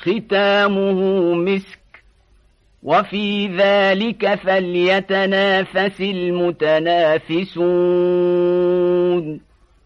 ختامه مسك. وفي ذلك فليتنافس المتنافسون.